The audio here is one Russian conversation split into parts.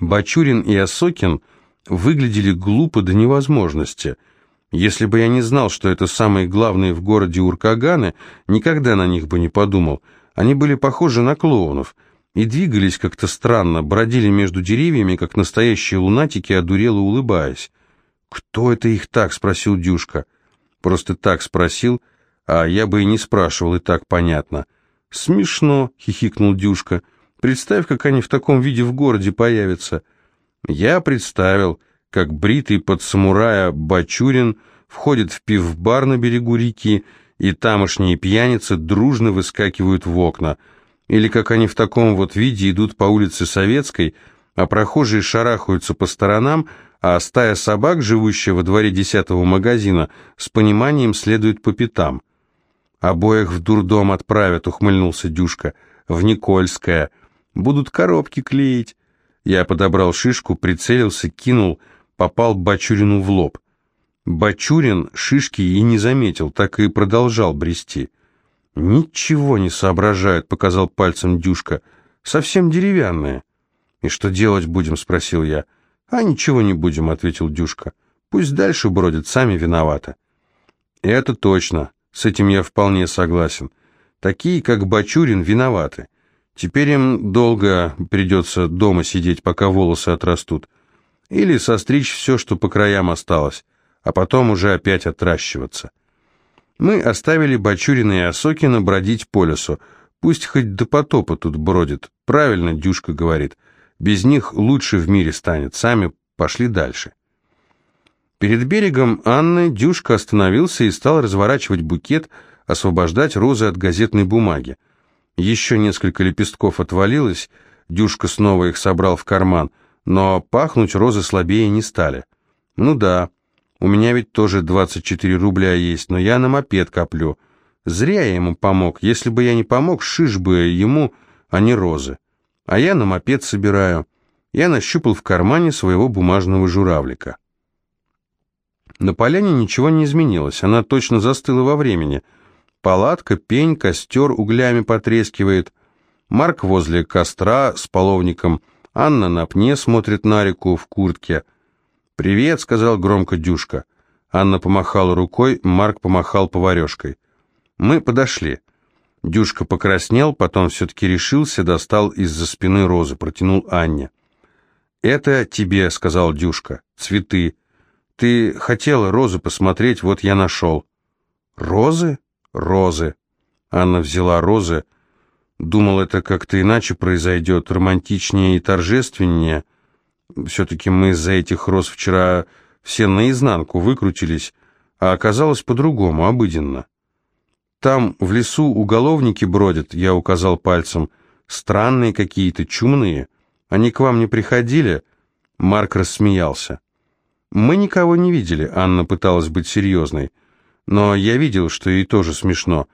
Бачурин и Осокин выглядели глупо до невозможности. Если бы я не знал, что это самые главные в городе уркаганы, никогда на них бы не подумал. Они были похожи на клоунов и двигались как-то странно, бродили между деревьями, как настоящие лунатики, одурело улыбаясь. «Кто это их так?» — спросил Дюшка. «Просто так спросил, а я бы и не спрашивал, и так понятно». «Смешно», — хихикнул Дюшка. «Представь, как они в таком виде в городе появятся». Я представил, как бритый под самурая Бачурин входит в пивбар на берегу реки, и тамошние пьяницы дружно выскакивают в окна, или как они в таком вот виде идут по улице Советской, а прохожие шарахаются по сторонам, а стая собак, живущая во дворе десятого магазина, с пониманием следует по пятам. «Обоих в дурдом отправят», — ухмыльнулся Дюшка, — «в Никольское. Будут коробки клеить». Я подобрал шишку, прицелился, кинул, попал Бачурину в лоб. Бачурин шишки и не заметил, так и продолжал брести. «Ничего не соображают», — показал пальцем Дюшка. «Совсем деревянные». «И что делать будем?» — спросил я. «А ничего не будем», — ответил Дюшка. «Пусть дальше бродят, сами виноваты». «Это точно. С этим я вполне согласен. Такие, как Бачурин, виноваты. Теперь им долго придется дома сидеть, пока волосы отрастут. Или состричь все, что по краям осталось, а потом уже опять отращиваться. Мы оставили Бачурина и Осокина бродить по лесу. Пусть хоть до потопа тут бродит. Правильно Дюшка говорит. Без них лучше в мире станет. Сами пошли дальше. Перед берегом Анны Дюшка остановился и стал разворачивать букет, освобождать розы от газетной бумаги. Еще несколько лепестков отвалилось, Дюшка снова их собрал в карман, но пахнуть розы слабее не стали. Ну да, у меня ведь тоже 24 рубля есть, но я на мопед коплю. Зря я ему помог. Если бы я не помог, шиш бы ему, а не розы. А я на мопед собираю. Я нащупал в кармане своего бумажного журавлика. На поляне ничего не изменилось, она точно застыла во времени. Палатка, пень, костер углями потрескивает. Марк возле костра с половником, Анна на пне смотрит на реку в куртке. «Привет», — сказал громко Дюшка. Анна помахала рукой, Марк помахал поварешкой. Мы подошли. Дюшка покраснел, потом все-таки решился, достал из-за спины розы, протянул Анне. «Это тебе», — сказал Дюшка, — «цветы». Ты хотела розы посмотреть, вот я нашел». «Розы?» «Розы». Анна взяла розы. Думал, это как-то иначе произойдет, романтичнее и торжественнее. Все-таки мы из-за этих роз вчера все наизнанку выкрутились, а оказалось по-другому, обыденно. Там в лесу уголовники бродят, я указал пальцем, странные какие-то, чумные. Они к вам не приходили?» Марк рассмеялся. «Мы никого не видели», — Анна пыталась быть серьезной. «Но я видел, что ей тоже смешно.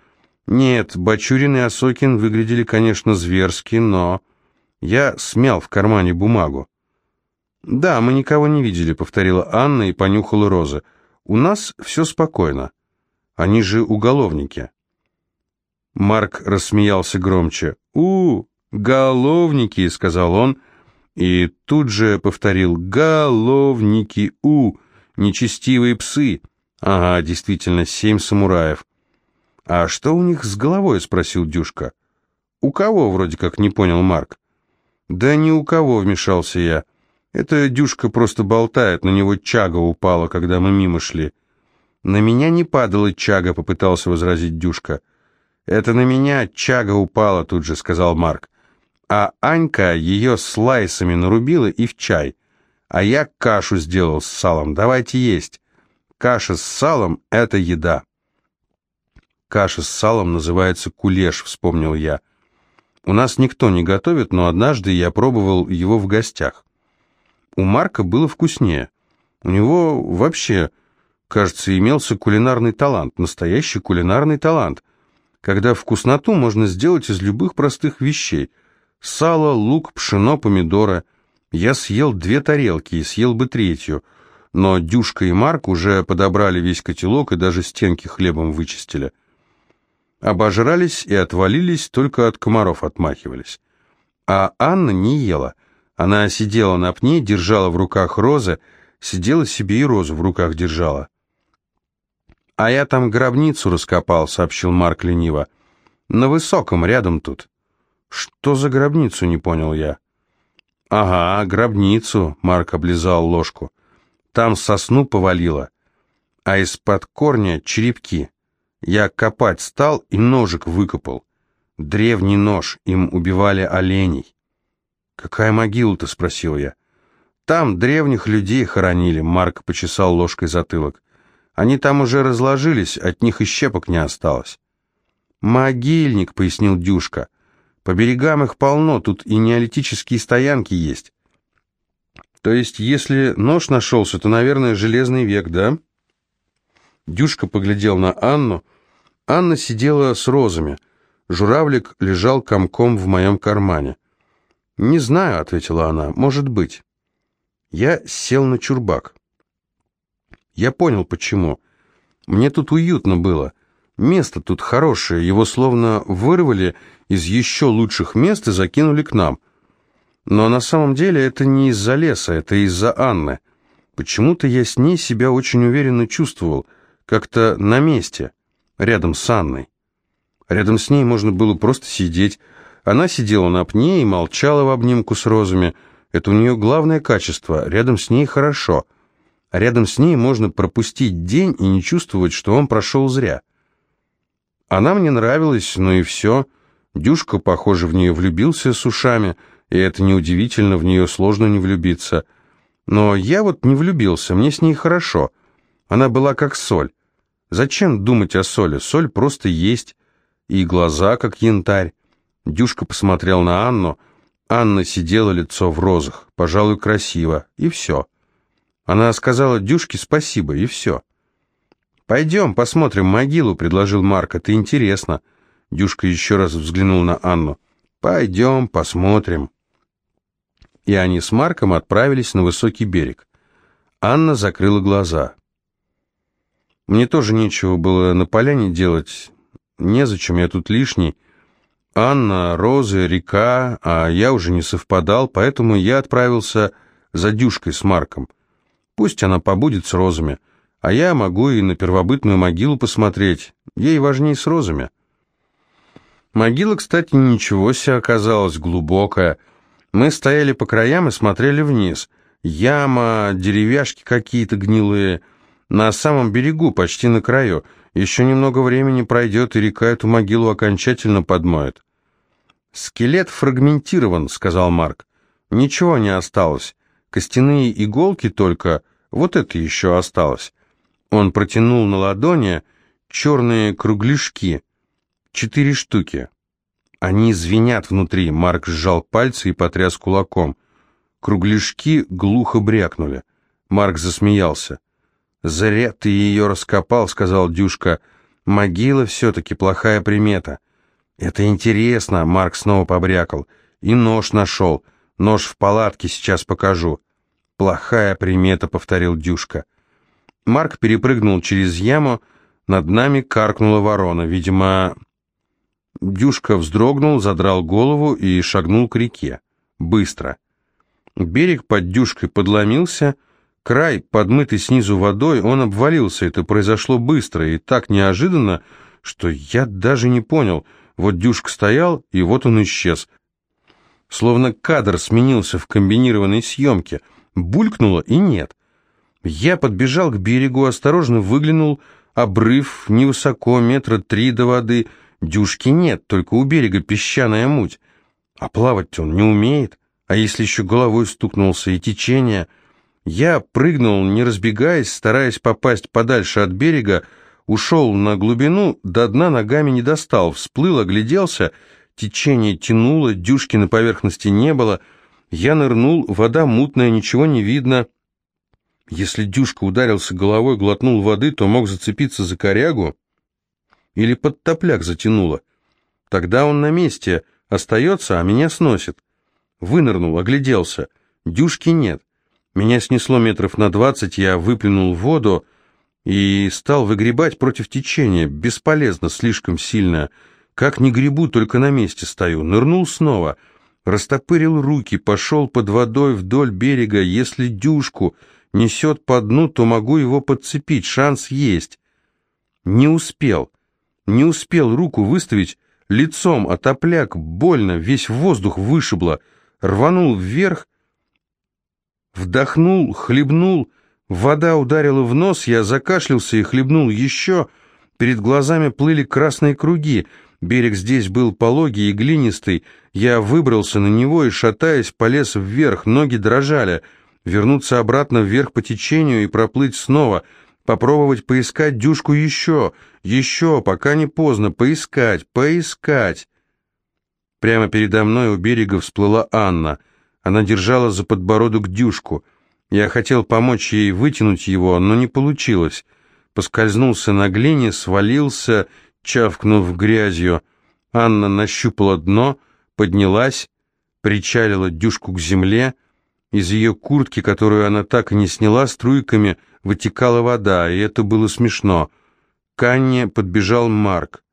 Нет, Бачурин и Осокин выглядели, конечно, зверски, но...» Я смял в кармане бумагу. «Да, мы никого не видели», — повторила Анна и понюхала розы. «У нас все спокойно. Они же уголовники». Марк рассмеялся громче. «У, головники», — сказал он, — и тут же повторил «Головники! У! Нечестивые псы!» «Ага, действительно, семь самураев». «А что у них с головой?» — спросил Дюшка. «У кого?» — вроде как не понял Марк. «Да ни у кого», — вмешался я. «Это Дюшка просто болтает, на него чага упала, когда мы мимо шли». «На меня не падала чага», — попытался возразить Дюшка. «Это на меня чага упала», — тут же сказал Марк а Анька ее слайсами нарубила и в чай. А я кашу сделал с салом, давайте есть. Каша с салом — это еда. Каша с салом называется кулеш, вспомнил я. У нас никто не готовит, но однажды я пробовал его в гостях. У Марка было вкуснее. У него вообще, кажется, имелся кулинарный талант, настоящий кулинарный талант, когда вкусноту можно сделать из любых простых вещей — Сало, лук, пшено, помидоры. Я съел две тарелки и съел бы третью, но Дюшка и Марк уже подобрали весь котелок и даже стенки хлебом вычистили. Обожрались и отвалились, только от комаров отмахивались. А Анна не ела. Она сидела на пне, держала в руках розы, сидела себе и розу в руках держала. «А я там гробницу раскопал», — сообщил Марк лениво. «На высоком, рядом тут». «Что за гробницу?» — не понял я. «Ага, гробницу», — Марк облизал ложку. «Там сосну повалило, а из-под корня черепки. Я копать стал и ножик выкопал. Древний нож, им убивали оленей». «Какая могила-то?» — спросил я. «Там древних людей хоронили», — Марк почесал ложкой затылок. «Они там уже разложились, от них и щепок не осталось». «Могильник», — пояснил Дюшка. По берегам их полно, тут и неолитические стоянки есть. То есть, если нож нашелся, то, наверное, железный век, да? Дюшка поглядел на Анну. Анна сидела с розами. Журавлик лежал комком в моем кармане. «Не знаю», — ответила она, — «может быть». Я сел на чурбак. Я понял, почему. Мне тут уютно было. Место тут хорошее, его словно вырвали из еще лучших мест и закинули к нам. Но на самом деле это не из-за леса, это из-за Анны. Почему-то я с ней себя очень уверенно чувствовал, как-то на месте, рядом с Анной. Рядом с ней можно было просто сидеть. Она сидела на пне и молчала в обнимку с розами. Это у нее главное качество, рядом с ней хорошо. Рядом с ней можно пропустить день и не чувствовать, что он прошел зря. Она мне нравилась, но и все. Дюшка, похоже, в нее влюбился с ушами, и это неудивительно, в нее сложно не влюбиться. Но я вот не влюбился, мне с ней хорошо. Она была как соль. Зачем думать о соли? Соль просто есть. И глаза, как янтарь. Дюшка посмотрел на Анну. Анна сидела лицо в розах, пожалуй, красиво, и все. Она сказала Дюшке спасибо, и все. «Пойдем, посмотрим могилу», — предложил Марк, — «это интересно». Дюшка еще раз взглянул на Анну. «Пойдем, посмотрим». И они с Марком отправились на высокий берег. Анна закрыла глаза. Мне тоже нечего было на поляне делать. Незачем, я тут лишний. Анна, Розы, река, а я уже не совпадал, поэтому я отправился за Дюшкой с Марком. Пусть она побудет с розами. А я могу и на первобытную могилу посмотреть. Ей важнее с розами. Могила, кстати, ничего себе оказалась, глубокая. Мы стояли по краям и смотрели вниз. Яма, деревяшки какие-то гнилые. На самом берегу, почти на краю. Еще немного времени пройдет, и река эту могилу окончательно подмоет. «Скелет фрагментирован», — сказал Марк. «Ничего не осталось. Костяные иголки только, вот это еще осталось. Он протянул на ладони черные кругляшки, четыре штуки. Они звенят внутри, Марк сжал пальцы и потряс кулаком. Кругляшки глухо брякнули. Марк засмеялся. «Зря ты ее раскопал», — сказал Дюшка. «Могила все-таки плохая примета». «Это интересно», — Марк снова побрякал. «И нож нашел. Нож в палатке, сейчас покажу». «Плохая примета», — повторил Дюшка. Марк перепрыгнул через яму, над нами каркнула ворона. Видимо, Дюшка вздрогнул, задрал голову и шагнул к реке. Быстро. Берег под Дюшкой подломился, край, подмытый снизу водой, он обвалился. Это произошло быстро и так неожиданно, что я даже не понял. Вот Дюшка стоял, и вот он исчез. Словно кадр сменился в комбинированной съемке. Булькнуло и нет. Я подбежал к берегу, осторожно выглянул, обрыв невысоко, метра три до воды. Дюшки нет, только у берега песчаная муть. А плавать он не умеет. А если еще головой стукнулся и течение... Я прыгнул, не разбегаясь, стараясь попасть подальше от берега, ушел на глубину, до дна ногами не достал, всплыл, огляделся, течение тянуло, дюшки на поверхности не было. Я нырнул, вода мутная, ничего не видно. Если Дюшка ударился головой, глотнул воды, то мог зацепиться за корягу или под топляк затянуло. Тогда он на месте остается, а меня сносит. Вынырнул, огляделся. Дюшки нет. Меня снесло метров на двадцать, я выплюнул воду и стал выгребать против течения. Бесполезно, слишком сильно. Как не гребу, только на месте стою. Нырнул снова. Растопырил руки, пошел под водой вдоль берега. Если дюшку несет по дну, то могу его подцепить, шанс есть. Не успел. Не успел руку выставить, лицом отопляк, больно, весь воздух вышибло. Рванул вверх, вдохнул, хлебнул, вода ударила в нос, я закашлялся и хлебнул еще. Перед глазами плыли красные круги — Берег здесь был пологий и глинистый. Я выбрался на него и, шатаясь, полез вверх, ноги дрожали. Вернуться обратно вверх по течению и проплыть снова. Попробовать поискать дюшку еще, еще, пока не поздно, поискать, поискать. Прямо передо мной у берега всплыла Анна. Она держала за подбородок дюшку. Я хотел помочь ей вытянуть его, но не получилось. Поскользнулся на глине, свалился Чавкнув грязью, Анна нащупала дно, поднялась, причалила дюшку к земле. Из ее куртки, которую она так и не сняла, струйками вытекала вода, и это было смешно. К Анне подбежал Марк,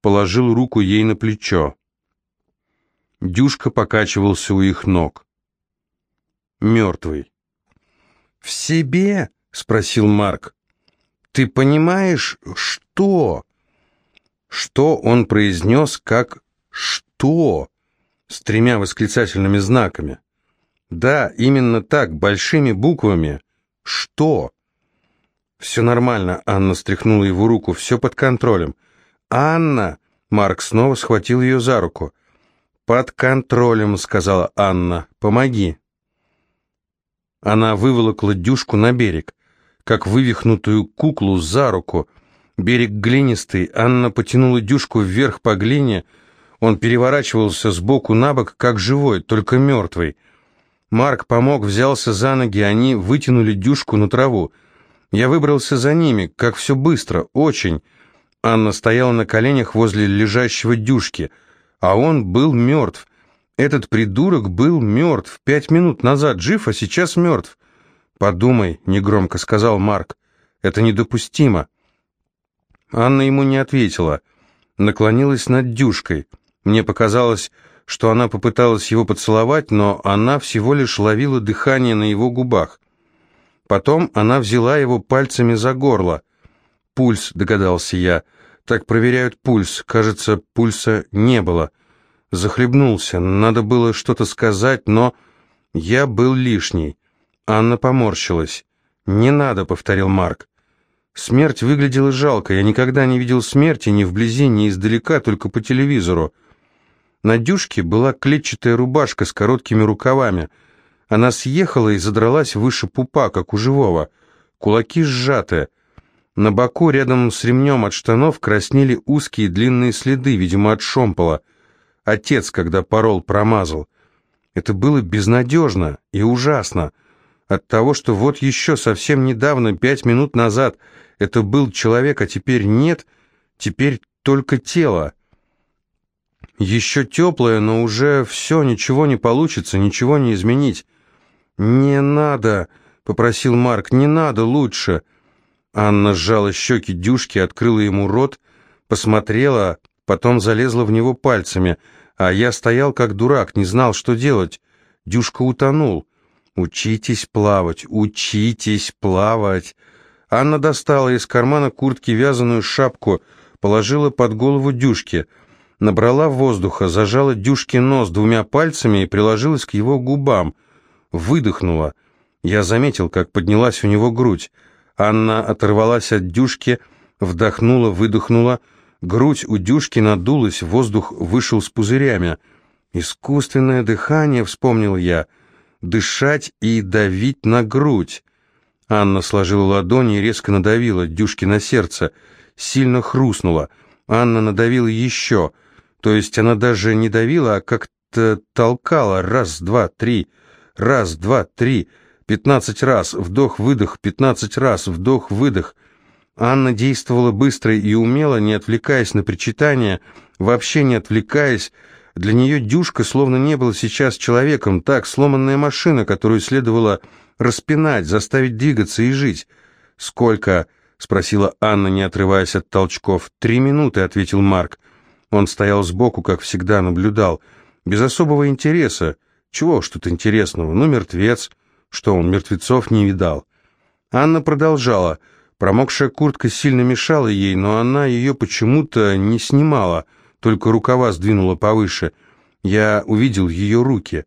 положил руку ей на плечо. Дюшка покачивался у их ног. Мертвый. «В себе?» — спросил Марк. «Ты понимаешь, что?» Что он произнес как «что» с тремя восклицательными знаками? Да, именно так, большими буквами. «Что?» «Все нормально», — Анна стряхнула его руку, «все под контролем». «Анна!» — Марк снова схватил ее за руку. «Под контролем», — сказала Анна. «Помоги». Она выволокла дюшку на берег, как вывихнутую куклу за руку, Берег глинистый, Анна потянула дюшку вверх по глине, он переворачивался сбоку на бок, как живой, только мертвый. Марк помог, взялся за ноги, они вытянули дюшку на траву. Я выбрался за ними, как все быстро, очень. Анна стояла на коленях возле лежащего дюшки, а он был мертв. Этот придурок был мертв пять минут назад, жив, а сейчас мертв. «Подумай», — негромко сказал Марк, — «это недопустимо». Анна ему не ответила. Наклонилась над Дюшкой. Мне показалось, что она попыталась его поцеловать, но она всего лишь ловила дыхание на его губах. Потом она взяла его пальцами за горло. «Пульс», — догадался я. «Так проверяют пульс. Кажется, пульса не было». Захлебнулся. Надо было что-то сказать, но я был лишний. Анна поморщилась. «Не надо», — повторил Марк. Смерть выглядела жалко. Я никогда не видел смерти ни вблизи, ни издалека, только по телевизору. На Дюшке была клетчатая рубашка с короткими рукавами. Она съехала и задралась выше пупа, как у живого. Кулаки сжаты. На боку, рядом с ремнем от штанов, краснели узкие длинные следы, видимо, от шомпола. Отец, когда порол, промазал. Это было безнадежно и ужасно. От того, что вот еще совсем недавно, пять минут назад, это был человек, а теперь нет, теперь только тело. Еще теплое, но уже все, ничего не получится, ничего не изменить. «Не надо», — попросил Марк, — «не надо лучше». Анна сжала щеки Дюшки, открыла ему рот, посмотрела, потом залезла в него пальцами, а я стоял как дурак, не знал, что делать. Дюшка утонул. «Учитесь плавать, учитесь плавать!» Анна достала из кармана куртки вязаную шапку, положила под голову Дюшки, набрала воздуха, зажала Дюшке нос двумя пальцами и приложилась к его губам. Выдохнула. Я заметил, как поднялась у него грудь. Анна оторвалась от Дюшки, вдохнула, выдохнула. Грудь у Дюшки надулась, воздух вышел с пузырями. «Искусственное дыхание», — вспомнил я, — «дышать и давить на грудь». Анна сложила ладони и резко надавила Дюшке на сердце. Сильно хрустнула. Анна надавила еще. То есть она даже не давила, а как-то толкала. Раз, два, три. Раз, два, три. Пятнадцать раз. Вдох-выдох. Пятнадцать раз. Вдох-выдох. Анна действовала быстро и умело, не отвлекаясь на причитания, вообще не отвлекаясь. Для нее Дюшка словно не был сейчас человеком, так, сломанная машина, которую следовало распинать, заставить двигаться и жить. «Сколько?» — спросила Анна, не отрываясь от толчков. «Три минуты», — ответил Марк. Он стоял сбоку, как всегда, наблюдал. без особого интереса. Чего уж тут интересного? Ну, мертвец. Что он, мертвецов не видал? Анна продолжала. Промокшая куртка сильно мешала ей, но она ее почему-то не снимала, только рукава сдвинула повыше. Я увидел ее руки.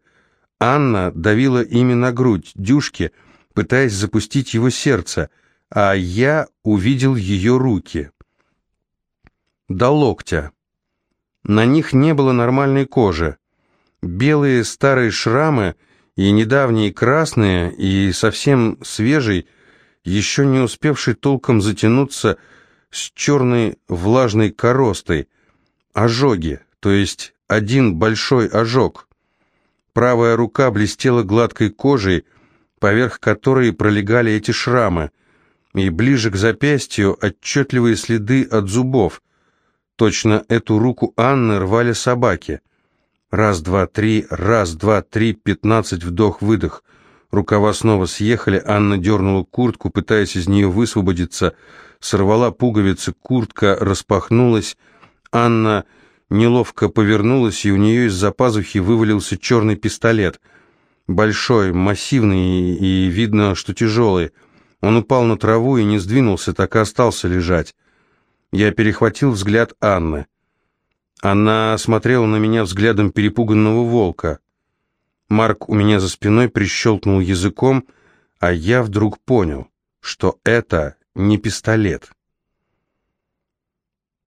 Анна давила ими на грудь Дюшки, пытаясь запустить его сердце, а я увидел ее руки. До локтя. На них не было нормальной кожи. Белые старые шрамы и недавние красные, и совсем свежий, еще не успевший толком затянуться с черной влажной коростой. Ожоги, то есть один большой ожог. Правая рука блестела гладкой кожей, поверх которой пролегали эти шрамы, и ближе к запястью отчетливые следы от зубов. Точно эту руку Анны рвали собаки. Раз, два, три, раз, два, три, пятнадцать, вдох-выдох. Рукава снова съехали, Анна дернула куртку, пытаясь из нее высвободиться, сорвала пуговицы, куртка распахнулась. Анна неловко повернулась, и у нее из-за пазухи вывалился черный пистолет. Большой, массивный и видно, что тяжелый. Он упал на траву и не сдвинулся, так и остался лежать. Я перехватил взгляд Анны. Она смотрела на меня взглядом перепуганного волка. Марк у меня за спиной прищелкнул языком, а я вдруг понял, что это не пистолет.